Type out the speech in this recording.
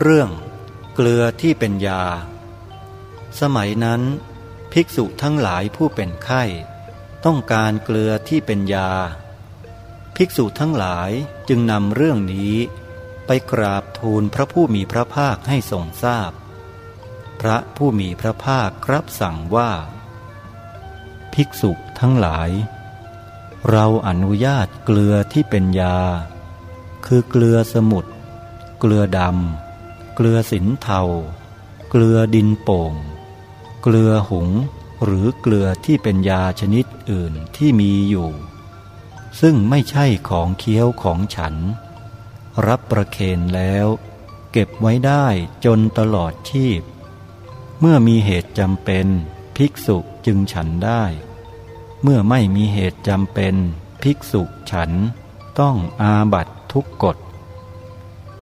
เรื่องเกลือที่เป็นยา สมัยนั้น ภิกษุทั้งหลายผู้เป็นไข้ ต้องการเกลือที่เป็นยา ภิกษุทั้งหลายจึงนำเรื่องนี้ ไปกราบทูลพระผู้มีพระภาคให้ทรงทราบพพระผู้มีพระภาครับสั่งว่า ภิกษุทั้งหลาย เราอนุญาตเกลือที่เป็นยา คือเกลือสมุทรเกลือดำ เกลือสินเทา เกลือดินโป่ง เกลือหุงหรือเกลือที่เป็นยาชนิดอื่นที่มีอยู่ ซึ่งไม่ใช่ของเคี้ยวของฉัน รับประเคนแล้ว เก็บไว้ได้จนตลอดชีพ เมื่อมีเหตุจำเป็นภิกษุจึงฉันได้ เมื่อไม่มีเหตุจำเป็นภิกษุฉันต้องอาบัตทุกกฎ